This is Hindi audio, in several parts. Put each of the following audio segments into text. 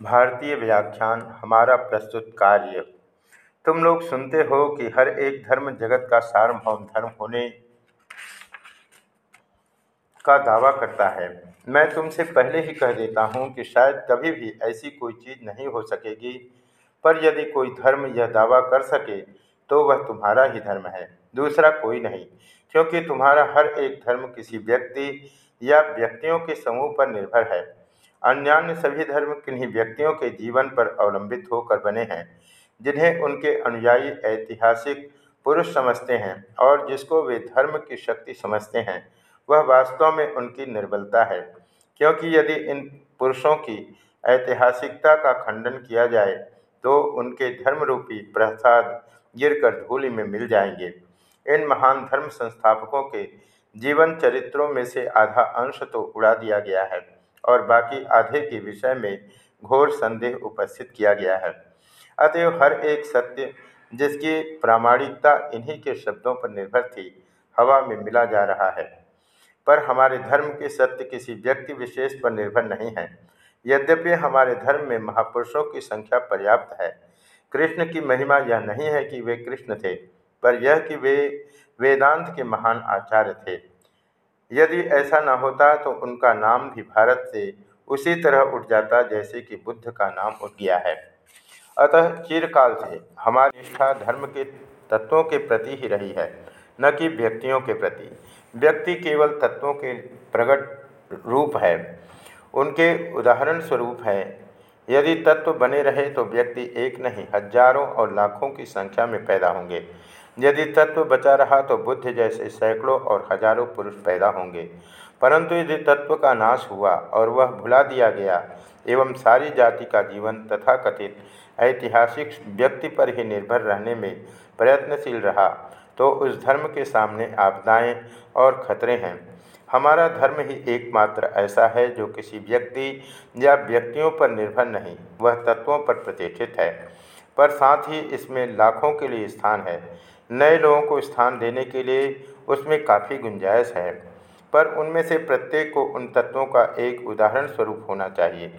भारतीय व्याख्यान हमारा प्रस्तुत कार्य। तुम लोग सुनते हो कि हर एक धर्म जगत का सार्वभौम धर्म होने का दावा करता है। मैं तुमसे पहले ही कह देता हूँ कि शायद कभी भी ऐसी कोई चीज़ नहीं हो सकेगी, पर यदि कोई धर्म यह दावा कर सके तो वह तुम्हारा ही धर्म है, दूसरा कोई नहीं, क्योंकि तुम्हारा हर एक धर्म किसी व्यक्ति या व्यक्तियों के समूह पर निर्भर है। अन्यान्य सभी धर्म किन्हीं व्यक्तियों के जीवन पर अवलंबित होकर बने हैं, जिन्हें उनके अनुयायी ऐतिहासिक पुरुष समझते हैं और जिसको वे धर्म की शक्ति समझते हैं, वह वास्तव में उनकी निर्बलता है। क्योंकि यदि इन पुरुषों की ऐतिहासिकता का खंडन किया जाए तो उनके धर्मरूपी प्रसाद गिरकर धूलि में मिल जाएँगे। इन महान धर्म संस्थापकों के जीवन चरित्रों में से आधा अंश तो उड़ा दिया गया है। और बाकी आधे के विषय में घोर संदेह उपस्थित किया गया है। अतएव हर एक सत्य जिसकी प्रामाणिकता इन्हीं के शब्दों पर निर्भर थी, हवा में मिला जा रहा है। पर हमारे धर्म के सत्य किसी व्यक्ति विशेष पर निर्भर नहीं है। यद्यपि हमारे धर्म में महापुरुषों की संख्या पर्याप्त है, कृष्ण की महिमा यह नहीं है कि वे कृष्ण थे, पर यह कि वे वेदांत के महान आचार्य थे। यदि ऐसा न होता तो उनका नाम भी भारत से उसी तरह उठ जाता जैसे कि बुद्ध का नाम उठ गया है। अतः चिरकाल से हमारी निष्ठा धर्म के तत्वों के प्रति ही रही है, न कि व्यक्तियों के प्रति। व्यक्ति केवल तत्वों के प्रकट रूप है, उनके उदाहरण स्वरूप है। यदि तत्व बने रहे तो व्यक्ति एक नहीं, हज़ारों और लाखों की संख्या में पैदा होंगे। यदि तत्व बचा रहा तो बुद्ध जैसे सैकड़ों और हज़ारों पुरुष पैदा होंगे। परंतु यदि तत्व का नाश हुआ और वह भुला दिया गया, एवं सारी जाति का जीवन तथा कथित ऐतिहासिक व्यक्ति पर ही निर्भर रहने में प्रयत्नशील रहा तो उस धर्म के सामने आपदाएँ और खतरे हैं। हमारा धर्म ही एकमात्र ऐसा है जो किसी व्यक्ति या व्यक्तियों पर निर्भर नहीं, वह तत्वों पर प्रतिष्ठित है, पर साथ ही इसमें लाखों के लिए स्थान है। नए लोगों को स्थान देने के लिए उसमें काफ़ी गुंजाइश है, पर उनमें से प्रत्येक को उन तत्वों का एक उदाहरण स्वरूप होना चाहिए।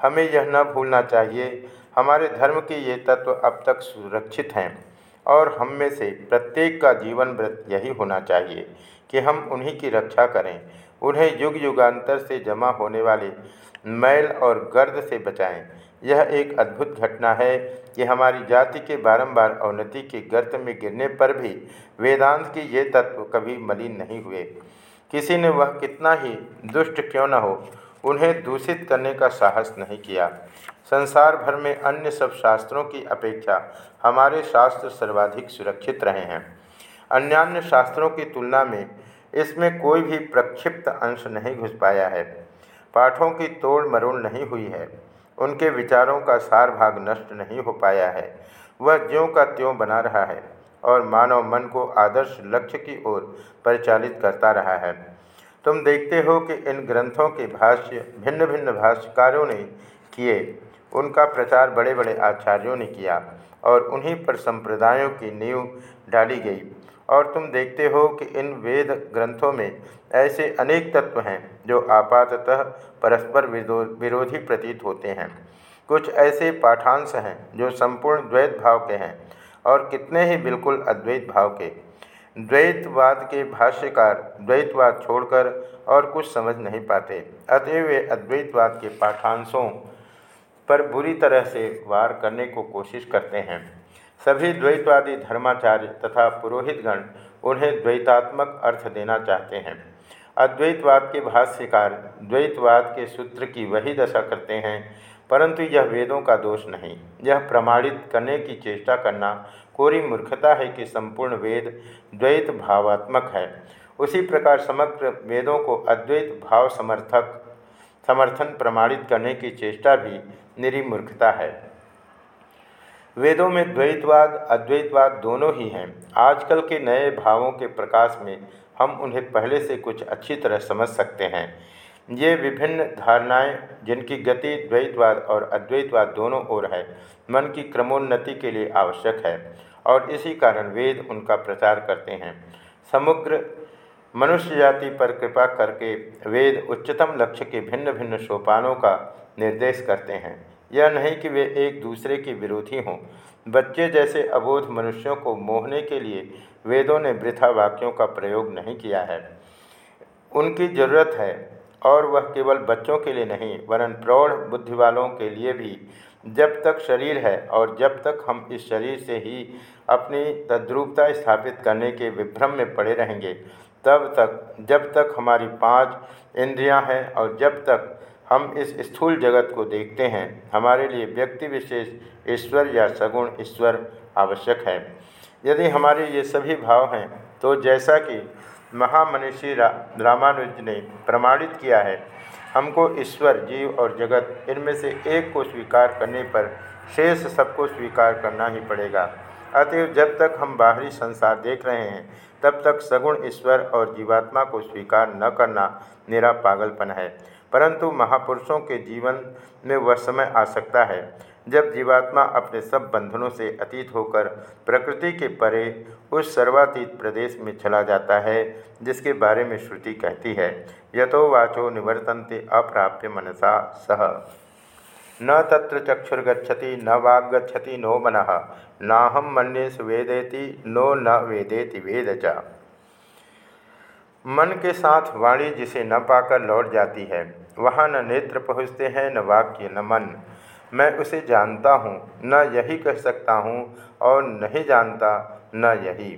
हमें यह न भूलना चाहिए, हमारे धर्म के ये तत्व अब तक सुरक्षित हैं, और हम में से प्रत्येक का जीवन व्रत यही होना चाहिए कि हम उन्हीं की रक्षा करें, उन्हें युग युगांतर से जमा होने वाले मैल और गर्द से बचाएँ। यह एक अद्भुत घटना है कि हमारी जाति के बारंबार अवनति के गर्त में गिरने पर भी वेदांत के ये तत्व कभी मलिन नहीं हुए। किसी ने वह कितना ही दुष्ट क्यों न हो, उन्हें दूषित करने का साहस नहीं किया। संसार भर में अन्य सब शास्त्रों की अपेक्षा हमारे शास्त्र सर्वाधिक सुरक्षित रहे हैं। अन्यान्य शास्त्रों की तुलना में इसमें कोई भी प्रक्षिप्त अंश नहीं घुस पाया है। पाठों की तोड़ मरोड़ नहीं हुई है। उनके विचारों का सार भाग नष्ट नहीं हो पाया है। वह ज्यों का त्यों बना रहा है और मानव मन को आदर्श लक्ष्य की ओर परिचालित करता रहा है। तुम देखते हो कि इन ग्रंथों के भाष्य भिन्न भिन्न भाष्यकारों ने किए। उनका प्रचार बड़े बड़े आचार्यों ने किया और उन्हीं पर संप्रदायों की नींव डाली गई। और तुम देखते हो कि इन वेद ग्रंथों में ऐसे अनेक तत्व हैं जो आपाततः परस्पर विरोधी प्रतीत होते हैं। कुछ ऐसे पाठांश हैं जो संपूर्ण द्वैत भाव के हैं और कितने ही बिल्कुल अद्वैत भाव के। द्वैतवाद के भाष्यकार द्वैतवाद छोड़कर और कुछ समझ नहीं पाते। अतएव वे अद्वैतवाद के पाठांशों पर बुरी तरह से वार करने को कोशिश करते हैं। सभी द्वैतवादी धर्माचार्य तथा पुरोहितगण उन्हें द्वैतात्मक अर्थ देना चाहते हैं। अद्वैतवाद के भाष्यकार द्वैतवाद के सूत्र की वही दशा करते हैं, परंतु यह वेदों का दोष नहीं। यह प्रमाणित करने की चेष्टा करना कोरी मूर्खता है कि संपूर्ण वेद द्वैत भावात्मक है। उसी प्रकार समग्र वेदों को अद्वैत भाव समर्थक समर्थन प्रमाणित करने की चेष्टा भी निरी मूर्खता है। वेदों में द्वैतवाद, अद्वैतवाद दोनों ही हैं। आजकल के नए भावों के प्रकाश में हम उन्हें पहले से कुछ अच्छी तरह समझ सकते हैं। ये विभिन्न धारणाएँ, जिनकी गति द्वैतवाद और अद्वैतवाद दोनों ओर है, मन की क्रमोन्नति के लिए आवश्यक है, और इसी कारण वेद उनका प्रचार करते हैं। समग्र मनुष्य जाति पर कृपा करके वेद उच्चतम लक्ष्य के भिन्न भिन्न सोपानों का निर्देश करते हैं। यह नहीं कि वे एक दूसरे के विरोधी हों। बच्चे जैसे अबोध मनुष्यों को मोहने के लिए वेदों ने वृथा वाक्यों का प्रयोग नहीं किया है। उनकी ज़रूरत है, और वह केवल बच्चों के लिए नहीं, वरन प्रौढ़ बुद्धि वालों के लिए भी। जब तक शरीर है, और जब तक हम इस शरीर से ही अपनी तद्रूपता स्थापित करने के विभ्रम में पड़े रहेंगे, तब तक, जब तक हमारी पाँच इंद्रियाँ हैं, और जब तक हम इस स्थूल जगत को देखते हैं। हमारे लिए व्यक्ति विशेष ईश्वर या सगुण ईश्वर आवश्यक है। यदि हमारे ये सभी भाव हैं तो जैसा कि महामनीषी रा, रामानुज ने प्रमाणित किया है हमको ईश्वर जीव और जगत इनमें से एक को स्वीकार करने पर शेष सबको स्वीकार करना ही पड़ेगा। अतएव जब तक हम बाहरी संसार देख रहे हैं तब तक सगुण ईश्वर और जीवात्मा को स्वीकार न करना मेरा पागलपन है। परंतु महापुरुषों के जीवन में वह समय आ सकता है, जब जीवात्मा अपने सब बंधनों से अतीत होकर प्रकृति के परे उस सर्वातीत प्रदेश में चला जाता है, जिसके बारे में श्रुति कहती है यथो वाचो निवर्तनते अप्राप्य मनसा सह। न तत्र चक्षुर्गछति न वाग्गछति नो मन नाहम मन्येश वेदेति नो न वेदेति वेद मन के साथ वाणी जिसे न पाकर लौट जाती है वहाँ न नेत्र पहुँचते हैं, न वाक्य, न मन। मैं उसे जानता हूँ, न यही कह सकता हूँ और नहीं जानता, न यही।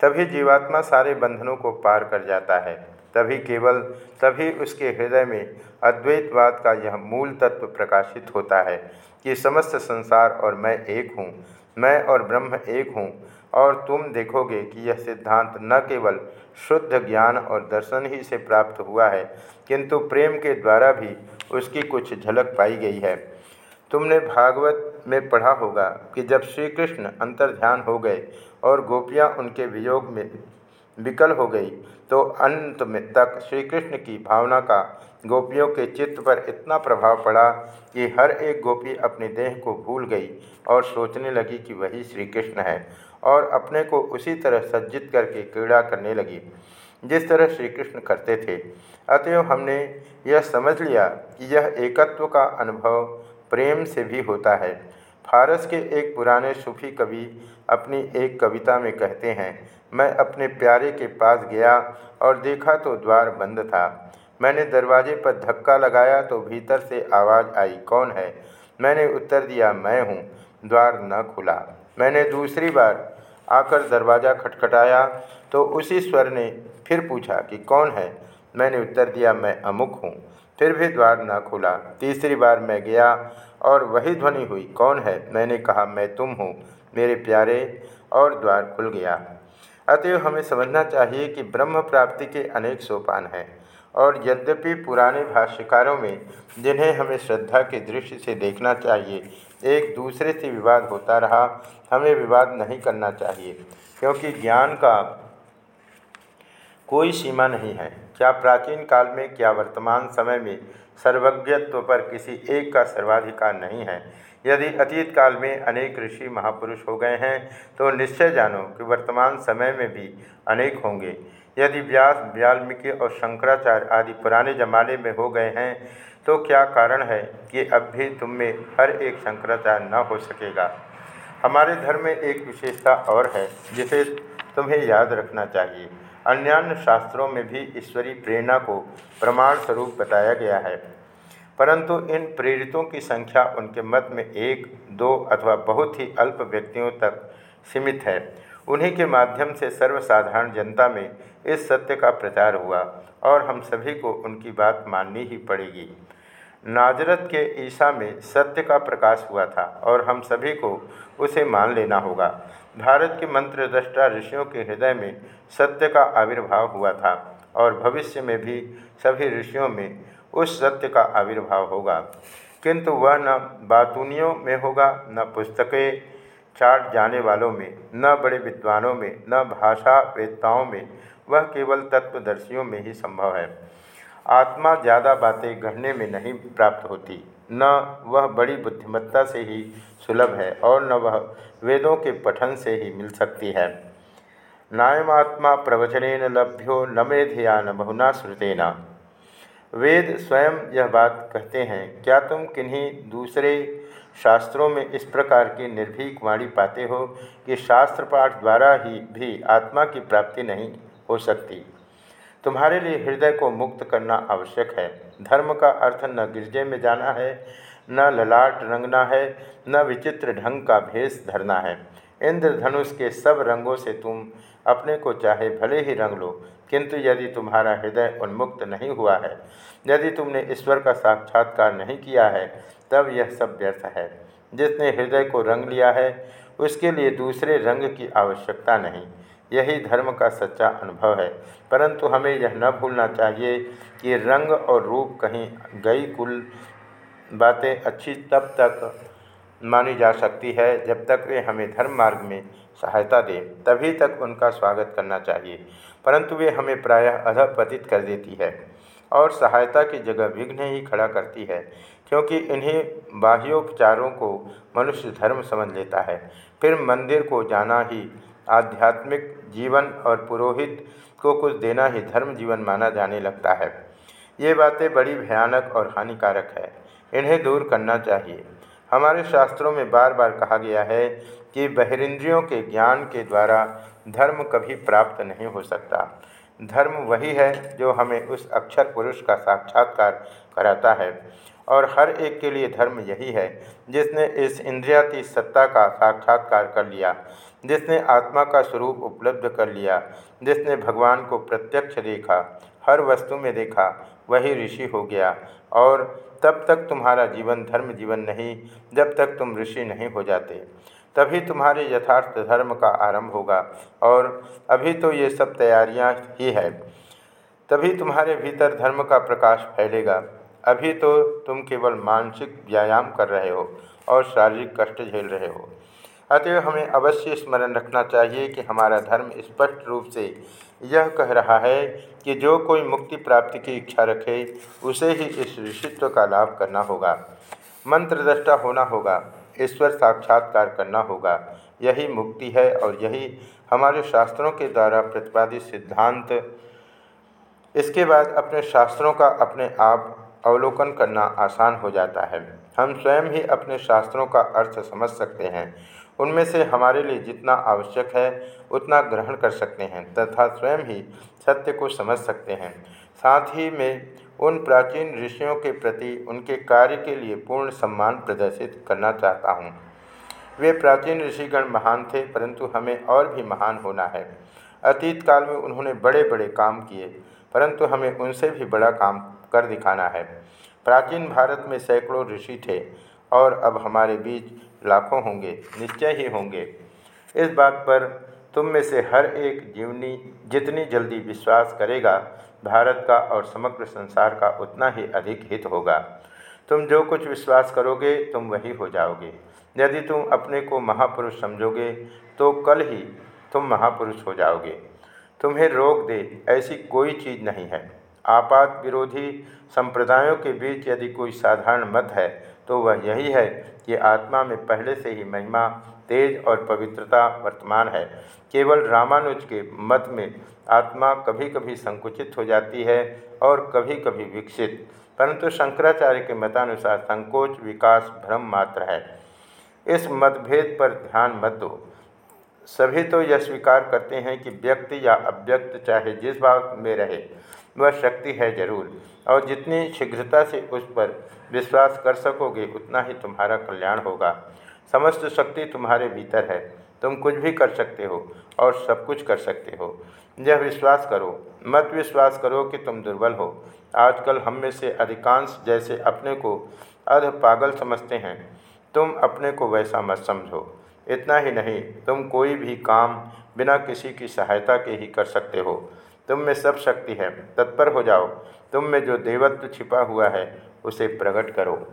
तभी जीवात्मा सारे बंधनों को पार कर जाता है। तभी केवल, तभी उसके हृदय में अद्वैतवाद का यह मूल तत्व प्रकाशित होता है कि समस्त संसार और मैं एक हूँ। मैं और ब्रह्म एक हूँ। और तुम देखोगे कि यह सिद्धांत न केवल शुद्ध ज्ञान और दर्शन ही से प्राप्त हुआ है, किंतु प्रेम के द्वारा भी उसकी कुछ झलक पाई गई है। तुमने भागवत में पढ़ा होगा कि जब श्री कृष्ण अंतर्ध्यान हो गए और गोपियाँ उनके वियोग में विकल हो गई तो अंत में तक श्री कृष्ण की भावना का गोपियों के चित्त पर इतना प्रभाव पड़ा कि हर एक गोपी अपने देह को भूल गई और सोचने लगी कि वही श्री कृष्ण है। और अपने को उसी तरह सज्जित करके क्रीड़ा करने लगी, जिस तरह श्री कृष्ण करते थे। अतएव हमने यह समझ लिया कि यह एकत्व का अनुभव प्रेम से भी होता है। फारस के एक पुराने सूफी कवि अपनी एक कविता में कहते हैं, मैं अपने प्यारे के पास गया और देखा तो द्वार बंद था। मैंने दरवाजे पर धक्का लगाया तो भीतर से आवाज़ आई, कौन है? मैंने उत्तर दिया, मैं हूँ। द्वार न खुला। मैंने दूसरी बार आकर दरवाज़ा खटखटाया तो उसी स्वर ने फिर पूछा कि कौन है? मैंने उत्तर दिया, मैं अमुक हूँ। फिर भी द्वार ना खुला। तीसरी बार मैं गया और वही ध्वनि हुई, कौन है? मैंने कहा, मैं तुम हूँ, मेरे प्यारे। और द्वार खुल गया। अतएव हमें समझना चाहिए कि ब्रह्म प्राप्ति के अनेक सोपान हैं और यद्यपि पुराने भाष्यकारों में जिन्हें हमें श्रद्धा के दृष्टि से देखना चाहिए एक दूसरे से विवाद होता रहा। हमें विवाद नहीं करना चाहिए, क्योंकि ज्ञान का कोई सीमा नहीं है। क्या प्राचीन काल में, क्या वर्तमान समय में सर्वज्ञत्व पर किसी एक का सर्वाधिकार नहीं है? यदि अतीत काल में अनेक ऋषि महापुरुष हो गए हैं तो निश्चय जानो कि वर्तमान समय में भी अनेक होंगे। यदि व्यास, वाल्मीकि और शंकराचार्य आदि पुराने जमाने में हो गए हैं तो क्या कारण है कि अब भी तुम में हर एक शंकराचार्य न हो सकेगा? हमारे धर्म में एक विशेषता और है, जिसे तुम्हें याद रखना चाहिए। अन्यान्य शास्त्रों में भी ईश्वरीय प्रेरणा को प्रमाण स्वरूप बताया गया है। परंतु इन प्रेरितों की संख्या उनके मत में एक, दो अथवा बहुत ही अल्प व्यक्तियों तक सीमित है। उन्हीं के माध्यम से सर्वसाधारण जनता में इस सत्य का प्रचार हुआ और हम सभी को उनकी बात माननी ही पड़ेगी। नाजरत के ईसा में सत्य का प्रकाश हुआ था और हम सभी को उसे मान लेना होगा। भारत के मंत्र दृष्टा ऋषियों के हृदय में सत्य का आविर्भाव हुआ था और भविष्य में भी सभी ऋषियों में उस सत्य का आविर्भाव होगा। किंतु वह न बातूनियों में होगा, न पुस्तकें चाट जाने वालों में, न बड़े विद्वानों में, न भाषा वेदताओं में, वह केवल तत्वदर्शियों में ही संभव है। आत्मा ज़्यादा बातें गढ़ने में नहीं प्राप्त होती, न वह बड़ी बुद्धिमत्ता से ही सुलभ है और न वह वेदों के पठन से ही मिल सकती है। नायमात्मा प्रवचन लभ्यो न मेधया न बहुना श्रुतेना। वेद स्वयं यह बात कहते हैं, क्या तुम किन्हीं दूसरे शास्त्रों में इस प्रकार की निर्भीक वाणी पाते हो कि शास्त्र पाठ द्वारा ही भी आत्मा की प्राप्ति नहीं हो सकती? तुम्हारे लिए हृदय को मुक्त करना आवश्यक है। धर्म का अर्थ न गिरजे में जाना है, न ललाट रंगना है, न विचित्र ढंग का भेष धरना है। इंद्रधनुष के सब रंगों से तुम अपने को चाहे भले ही रंग लो, किंतु यदि तुम्हारा हृदय उन्मुक्त नहीं हुआ है, यदि तुमने ईश्वर का साक्षात्कार नहीं किया है, तब यह सब व्यर्थ है। जिसने हृदय को रंग लिया है, उसके लिए दूसरे रंग की आवश्यकता नहीं। यही धर्म का सच्चा अनुभव है। परंतु हमें यह न भूलना चाहिए कि रंग और रूप कहीं गई कुल बातें अच्छी तब तक मानी जा सकती है, जब तक वे हमें धर्म मार्ग में सहायता दें, तभी तक उनका स्वागत करना चाहिए। परंतु वे हमें प्रायः अधपतित कर देती है और सहायता की जगह विघ्न ही खड़ा करती है, क्योंकि इन्हीं बाह्योपचारों को मनुष्य धर्म समझ लेता है। फिर मंदिर को जाना ही, आध्यात्मिक जीवन और पुरोहित को कुछ देना ही धर्म जीवन माना जाने लगता है। ये बातें बड़ी भयानक और हानिकारक है। इन्हें दूर करना चाहिए। हमारे शास्त्रों में बार बार कहा गया है कि बहिरिंद्रियों के ज्ञान के द्वारा धर्म कभी प्राप्त नहीं हो सकता। धर्म वही है जो हमें उस अक्षर पुरुष का साक्षात्कार कराता है। और हर एक के लिए धर्म यही है, जिसने इस इंद्रियाती सत्ता का साक्षात्कार कर लिया, जिसने आत्मा का स्वरूप उपलब्ध कर लिया, जिसने भगवान को प्रत्यक्ष देखा, हर वस्तु में देखा, वही ऋषि हो गया। और तब तक तुम्हारा जीवन धर्म जीवन नहीं, जब तक तुम ऋषि नहीं हो जाते। तभी तुम्हारे यथार्थ धर्म का आरंभ होगा, और अभी तो ये सब तैयारियाँ ही है। तभी तुम्हारे भीतर धर्म का प्रकाश फैलेगा। अभी तो तुम केवल मानसिक व्यायाम कर रहे हो और शारीरिक कष्ट झेल रहे हो। अतएव हमें अवश्य स्मरण रखना चाहिए कि हमारा धर्म स्पष्ट रूप से यह कह रहा है कि जो कोई मुक्ति प्राप्ति की इच्छा रखे, उसे ही इस ऋषित्व का लाभ करना होगा। मंत्रदृष्टा होना होगा। ईश्वर साक्षात्कार करना होगा। यही मुक्ति है और यही हमारे शास्त्रों के द्वारा प्रतिपादित सिद्धांत। इसके बाद अपने शास्त्रों का अपने आप अवलोकन करना आसान हो जाता है। हम स्वयं ही अपने शास्त्रों का अर्थ समझ सकते हैं। उनमें से हमारे लिए जितना आवश्यक है, उतना ग्रहण कर सकते हैं तथा स्वयं ही सत्य को समझ सकते हैं। साथ ही में उन प्राचीन ऋषियों के प्रति उनके कार्य के लिए पूर्ण सम्मान प्रदर्शित करना चाहता हूँ। वे प्राचीन ऋषिगण महान थे, परंतु हमें और भी महान होना है। अतीत काल में उन्होंने बड़े बड़े काम किए, परंतु हमें उनसे भी बड़ा काम कर दिखाना है। प्राचीन भारत में सैकड़ों ऋषि थे, और अब हमारे बीच लाखों होंगे, निश्चय ही होंगे। इस बात पर तुम में से हर एक जीवनी, जितनी जल्दी विश्वास करेगा, भारत का और समग्र संसार का उतना ही अधिक हित होगा। तुम जो कुछ विश्वास करोगे, तुम वही हो जाओगे। यदि तुम अपने को महापुरुष समझोगे तो कल ही तुम महापुरुष हो जाओगे। तुम्हें रोक दे, ऐसी कोई चीज़ नहीं है। आपात विरोधी संप्रदायों के बीच यदि कोई साधारण मत है तो वह यही है कि आत्मा में पहले से ही महिमा तेज और पवित्रता वर्तमान है। केवल रामानुज के मत में आत्मा कभी कभी संकुचित हो जाती है और कभी कभी विकसित, परंतु शंकराचार्य के मतानुसार संकोच, विकास, भ्रम मात्र है। इस मतभेद पर ध्यान मत दो। सभी तो यह स्वीकार करते हैं कि व्यक्ति या अव्यक्त चाहे जिस भाव में रहे, वह शक्ति है ज़रूर। और जितनी शीघ्रता से उस पर विश्वास कर सकोगे, उतना ही तुम्हारा कल्याण होगा। समस्त शक्ति तुम्हारे भीतर है। तुम कुछ भी कर सकते हो और सब कुछ कर सकते हो। यह विश्वास करो, मत विश्वास करो कि तुम दुर्बल हो। आजकल हम में से अधिकांश जैसे अपने को अध पागल समझते हैं। तुम अपने को वैसा मत समझो। इतना ही नहीं, तुम कोई भी काम बिना किसी की सहायता के ही कर सकते हो। तुम में सब शक्ति है, तत्पर हो जाओ। तुम में जो देवत्व छिपा हुआ है, उसे प्रकट करो।